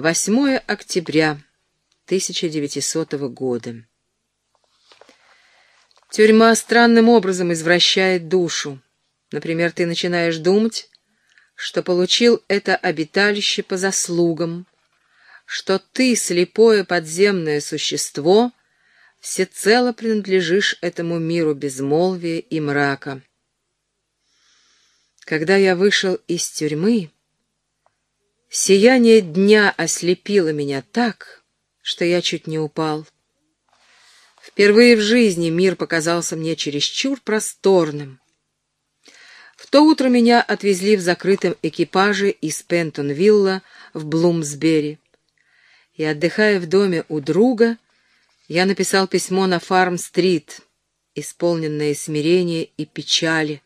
8 октября 1900 года. Тюрьма странным образом извращает душу. Например, ты начинаешь думать, что получил это обиталище по заслугам, что ты, слепое подземное существо, всецело принадлежишь этому миру безмолвия и мрака. Когда я вышел из тюрьмы, сияние дня ослепило меня так, что я чуть не упал. Впервые в жизни мир показался мне чересчур просторным. В то утро меня отвезли в закрытом экипаже из Пентонвилла в Блумсбери. И, отдыхая в доме у друга, я написал письмо на Фарм-стрит, исполненное смирения и печали,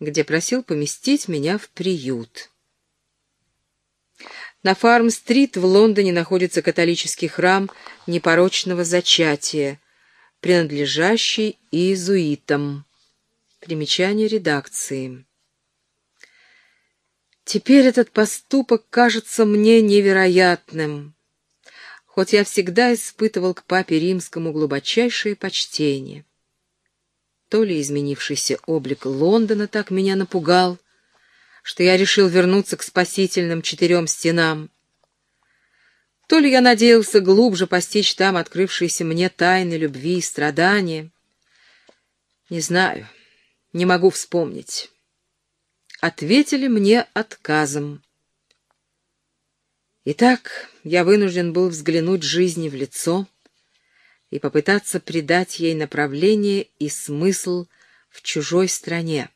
где просил поместить меня в приют. На Фарм-стрит в Лондоне находится католический храм непорочного зачатия, принадлежащий иезуитам. Примечание редакции. Теперь этот поступок кажется мне невероятным, хоть я всегда испытывал к папе римскому глубочайшее почтение. То ли изменившийся облик Лондона так меня напугал, что я решил вернуться к спасительным четырем стенам, то ли я надеялся глубже постичь там открывшиеся мне тайны любви и страдания. Не знаю, не могу вспомнить. Ответили мне отказом. Итак, я вынужден был взглянуть жизни в лицо и попытаться придать ей направление и смысл в чужой стране.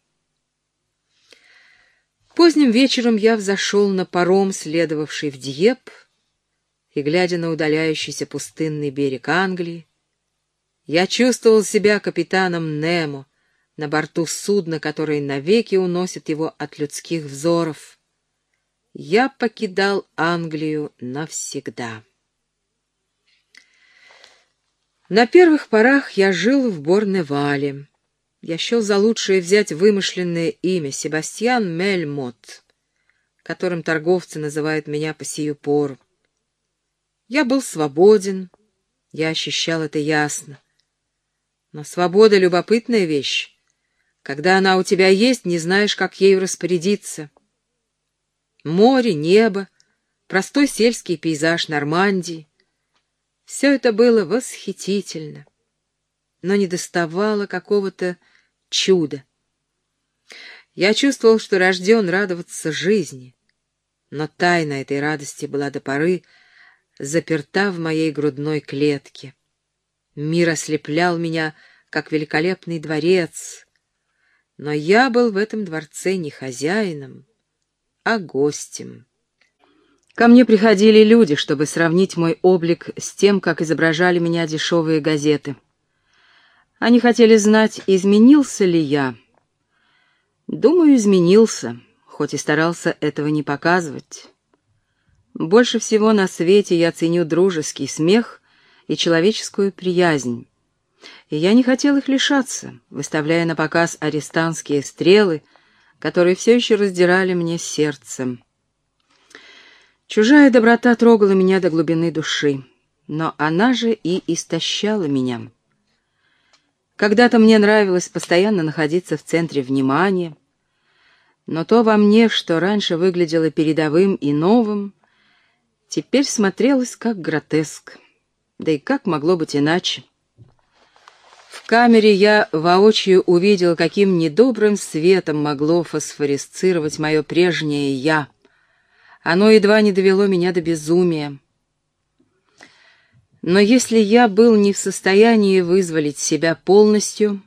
Поздним вечером я взошел на паром, следовавший в Диеп, и, глядя на удаляющийся пустынный берег Англии, я чувствовал себя капитаном Немо на борту судна, которое навеки уносит его от людских взоров. Я покидал Англию навсегда. На первых порах я жил в Борневале. Я счел за лучшее взять вымышленное имя Себастьян Мельмот, которым торговцы называют меня по сию пору. Я был свободен, я ощущал это ясно. Но свобода — любопытная вещь. Когда она у тебя есть, не знаешь, как ею распорядиться. Море, небо, простой сельский пейзаж Нормандии — все это было восхитительно, но не доставало какого-то чуда. Я чувствовал, что рожден радоваться жизни, но тайна этой радости была до поры, заперта в моей грудной клетке. Мир ослеплял меня, как великолепный дворец, но я был в этом дворце не хозяином, а гостем. Ко мне приходили люди, чтобы сравнить мой облик с тем, как изображали меня дешевые газеты. Они хотели знать, изменился ли я. Думаю, изменился, хоть и старался этого не показывать. Больше всего на свете я ценю дружеский смех и человеческую приязнь. И я не хотел их лишаться, выставляя на показ арестантские стрелы, которые все еще раздирали мне сердце. Чужая доброта трогала меня до глубины души, но она же и истощала меня. Когда-то мне нравилось постоянно находиться в центре внимания, но то во мне, что раньше выглядело передовым и новым, теперь смотрелось как гротеск. Да и как могло быть иначе? В камере я воочию увидел, каким недобрым светом могло фосфорисцировать мое прежнее «я». Оно едва не довело меня до безумия. Но если я был не в состоянии вызволить себя полностью,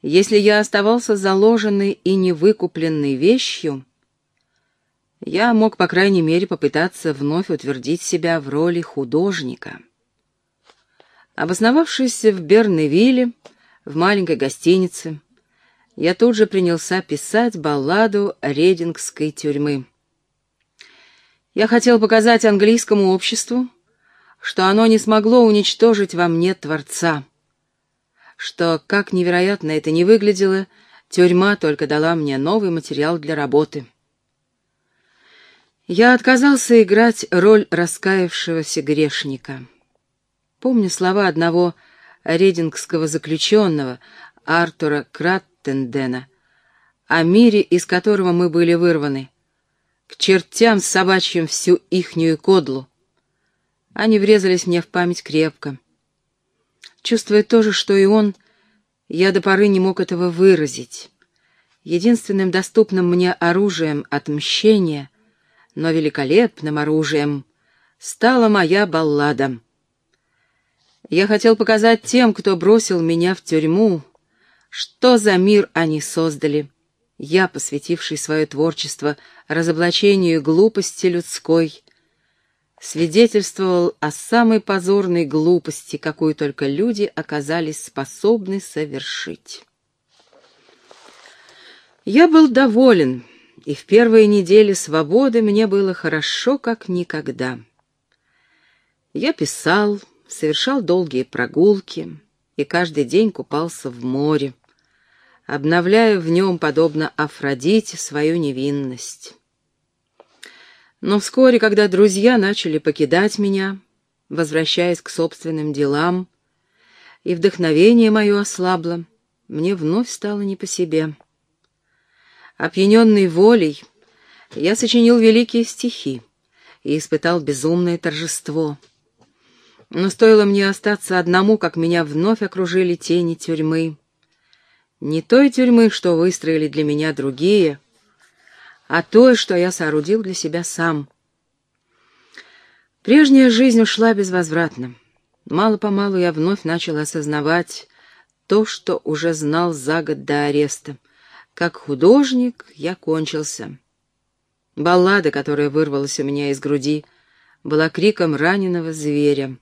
если я оставался заложенной и невыкупленной вещью, я мог, по крайней мере, попытаться вновь утвердить себя в роли художника. Обосновавшись в Берневилле, в маленькой гостинице, я тут же принялся писать балладу Редингской тюрьмы. Я хотел показать английскому обществу, что оно не смогло уничтожить во мне Творца, что, как невероятно это ни выглядело, тюрьма только дала мне новый материал для работы. Я отказался играть роль раскаявшегося грешника. Помню слова одного редингского заключенного, Артура Краттендена, о мире, из которого мы были вырваны. К чертям собачьим всю ихнюю кодлу. Они врезались мне в память крепко. Чувствуя то же, что и он, я до поры не мог этого выразить. Единственным доступным мне оружием отмщения, но великолепным оружием, стала моя баллада. Я хотел показать тем, кто бросил меня в тюрьму, что за мир они создали. Я, посвятивший свое творчество разоблачению глупости людской, свидетельствовал о самой позорной глупости, какую только люди оказались способны совершить. Я был доволен, и в первые недели свободы мне было хорошо, как никогда. Я писал, совершал долгие прогулки и каждый день купался в море, обновляя в нем, подобно Афродите, свою невинность. Но вскоре, когда друзья начали покидать меня, возвращаясь к собственным делам, и вдохновение мое ослабло, мне вновь стало не по себе. Опьяненный волей, я сочинил великие стихи и испытал безумное торжество. Но стоило мне остаться одному, как меня вновь окружили тени тюрьмы. Не той тюрьмы, что выстроили для меня другие — а то, что я соорудил для себя сам. Прежняя жизнь ушла безвозвратно. Мало-помалу я вновь начал осознавать то, что уже знал за год до ареста. Как художник я кончился. Баллада, которая вырвалась у меня из груди, была криком раненого зверя.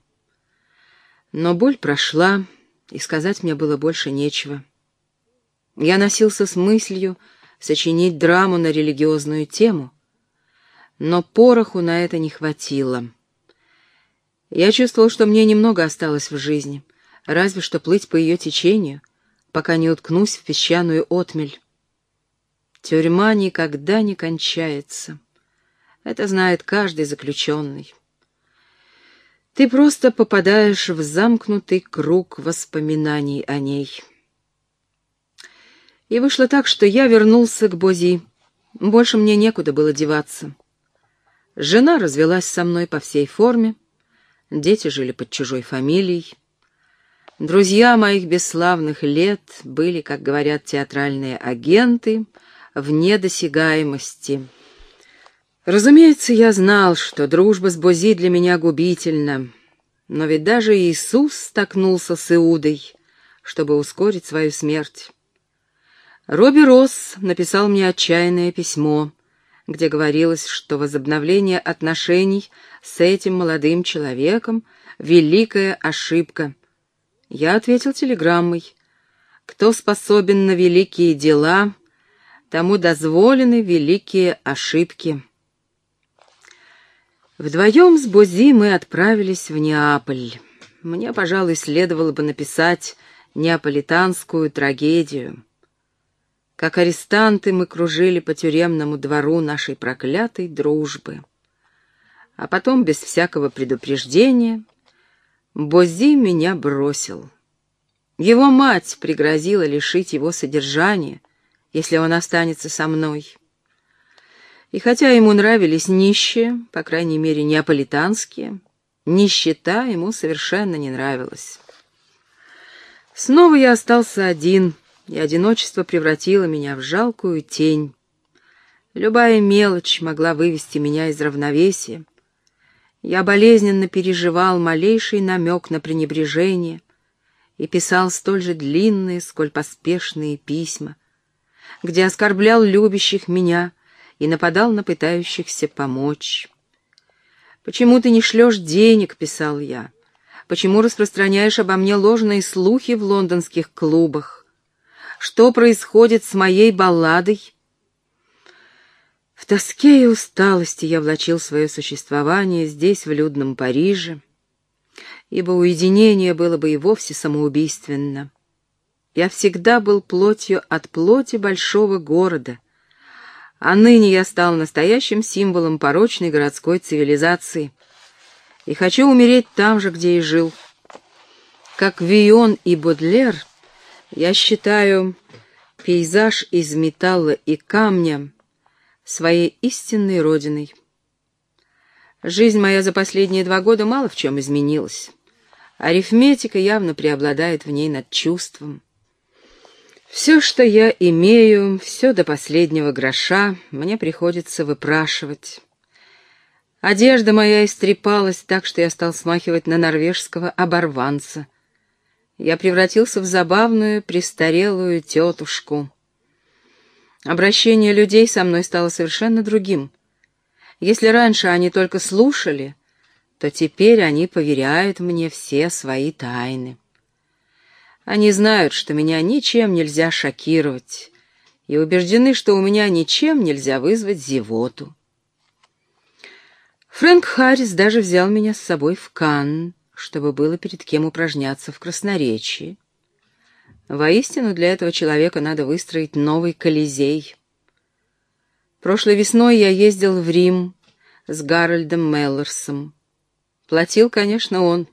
Но боль прошла, и сказать мне было больше нечего. Я носился с мыслью, сочинить драму на религиозную тему, но пороху на это не хватило. Я чувствовал, что мне немного осталось в жизни, разве что плыть по ее течению, пока не уткнусь в песчаную отмель. Тюрьма никогда не кончается. Это знает каждый заключенный. Ты просто попадаешь в замкнутый круг воспоминаний о ней. И вышло так, что я вернулся к Бози. Больше мне некуда было деваться. Жена развелась со мной по всей форме, дети жили под чужой фамилией. Друзья моих бесславных лет были, как говорят театральные агенты, вне досягаемости. Разумеется, я знал, что дружба с Бози для меня губительна, но ведь даже Иисус столкнулся с Иудой, чтобы ускорить свою смерть. Робби Росс написал мне отчаянное письмо, где говорилось, что возобновление отношений с этим молодым человеком — великая ошибка. Я ответил телеграммой. Кто способен на великие дела, тому дозволены великие ошибки. Вдвоем с Бози мы отправились в Неаполь. Мне, пожалуй, следовало бы написать неаполитанскую трагедию. Как арестанты мы кружили по тюремному двору нашей проклятой дружбы. А потом, без всякого предупреждения, Бози меня бросил. Его мать пригрозила лишить его содержания, если он останется со мной. И хотя ему нравились нищие, по крайней мере, неаполитанские, нищета ему совершенно не нравилась. Снова я остался один — и одиночество превратило меня в жалкую тень. Любая мелочь могла вывести меня из равновесия. Я болезненно переживал малейший намек на пренебрежение и писал столь же длинные, сколь поспешные письма, где оскорблял любящих меня и нападал на пытающихся помочь. «Почему ты не шлешь денег?» — писал я. «Почему распространяешь обо мне ложные слухи в лондонских клубах?» Что происходит с моей балладой? В тоске и усталости я влачил свое существование здесь, в людном Париже, ибо уединение было бы и вовсе самоубийственно. Я всегда был плотью от плоти большого города, А ныне я стал настоящим символом порочной городской цивилизации. И хочу умереть там же, где и жил. Как Вион и Бодлер, я считаю пейзаж из металла и камня своей истинной родиной. Жизнь моя за последние два года мало в чем изменилась. Арифметика явно преобладает в ней над чувством. Все, что я имею, все до последнего гроша, мне приходится выпрашивать. Одежда моя истрепалась так, что я стал смахивать на норвежского оборванца. Я превратился в забавную, престарелую тетушку. Обращение людей со мной стало совершенно другим. Если раньше они только слушали — то теперь они поверяют мне все свои тайны. Они знают, что меня ничем нельзя шокировать, и убеждены, что у меня ничем нельзя вызвать зевоту. Фрэнк Харрис даже взял меня с собой в Канн, чтобы было перед кем упражняться в красноречии. Воистину, для этого человека надо выстроить новый Колизей. Прошлой весной я ездил в Рим с Гарольдом Меллорсом. Платил, конечно, он.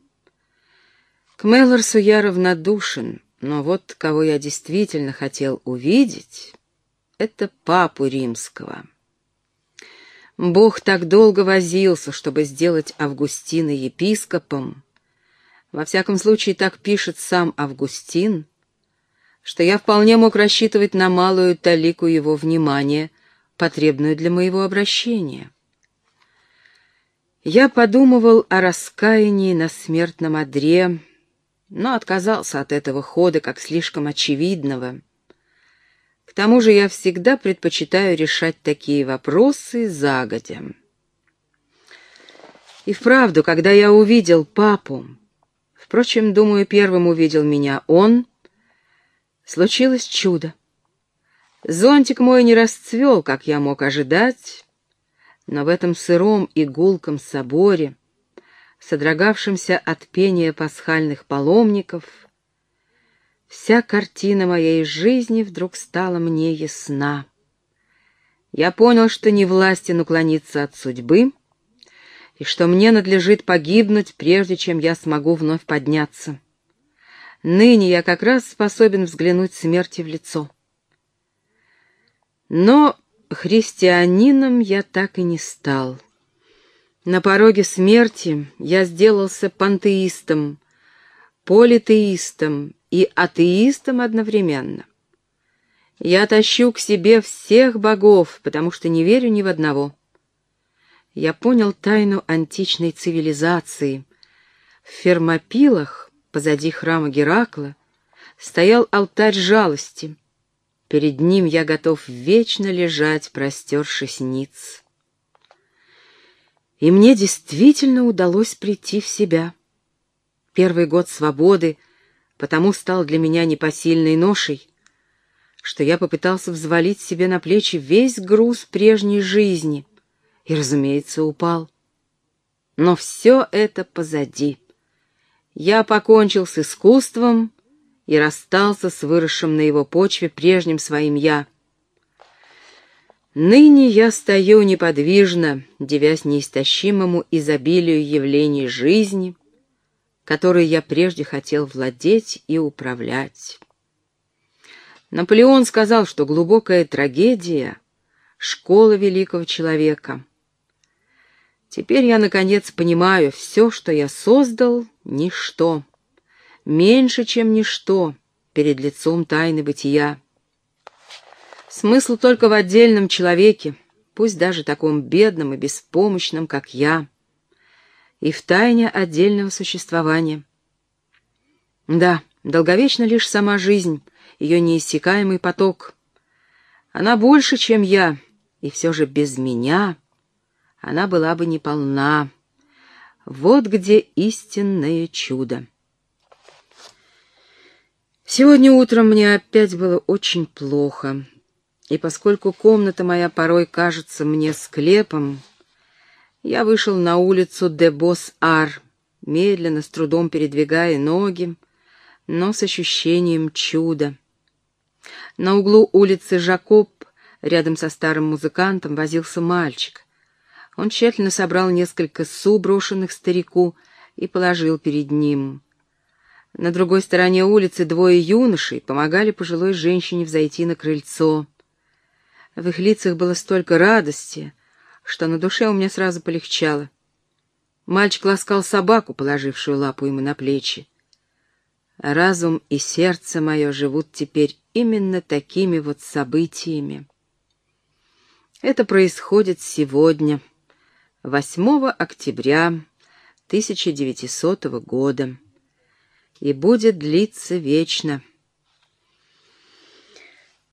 К Меллорсу я равнодушен, но вот кого я действительно хотел увидеть, это папу римского. Бог так долго возился, чтобы сделать Августина епископом. Во всяком случае, так пишет сам Августин, что я вполне мог рассчитывать на малую талику его внимания, потребную для моего обращения. Я подумывал о раскаянии на смертном одре, но отказался от этого хода как слишком очевидного. К тому же я всегда предпочитаю решать такие вопросы загодя. И вправду, когда я увидел папу, впрочем, думаю, первым увидел меня он, случилось чудо. Зонтик мой не расцвел, как я мог ожидать, но в этом сыром и гулком соборе, содрогавшемся от пения пасхальных паломников, вся картина моей жизни вдруг стала мне ясна. Я понял, что не властен уклониться от судьбы, и что мне надлежит погибнуть, прежде чем я смогу вновь подняться. Ныне я как раз способен взглянуть смерти в лицо. Но христианином я так и не стал. На пороге смерти я сделался пантеистом, политеистом и атеистом одновременно. Я тащу к себе всех богов, потому что не верю ни в одного. Я понял тайну античной цивилизации. В Фермопилах, позади храма Геракла, стоял алтарь жалости — Перед ним я готов вечно лежать, простершись ниц. И мне действительно удалось прийти в себя. Первый год свободы потому стал для меня непосильной ношей, что я попытался взвалить себе на плечи весь груз прежней жизни и, разумеется, упал. Но все это позади. Я покончил с искусством и расстался с выросшим на его почве прежним своим «я». Ныне я стою неподвижно, девясь неистощимому изобилию явлений жизни, которые я прежде хотел владеть и управлять. Наполеон сказал, что глубокая трагедия — школа великого человека. Теперь я, наконец, понимаю, все, что я создал — ничто меньше, чем ничто перед лицом тайны бытия. Смысл только в отдельном человеке, пусть даже таком бедном и беспомощном, как я, и в тайне отдельного существования. Да, долговечна лишь сама жизнь, ее неиссякаемый поток. Она больше, чем я, и все же без меня она была бы неполна. Вот где истинное чудо. Сегодня утром мне опять было очень плохо, и поскольку комната моя порой кажется мне склепом, я вышел на улицу де Бос-Ар, медленно, с трудом передвигая ноги, но с ощущением чуда. На углу улицы Жакоб Рядом со старым музыкантом возился мальчик. Он тщательно собрал несколько су, брошенных старику, и положил перед ним. На другой стороне улицы двое юношей помогали пожилой женщине взойти на крыльцо. В их лицах было столько радости, что на душе у меня сразу полегчало. Мальчик ласкал собаку, положившую лапу ему на плечи. Разум и сердце мое живут теперь именно такими вот событиями. Это происходит сегодня, 8 октября 1900 года, и будет длиться вечно —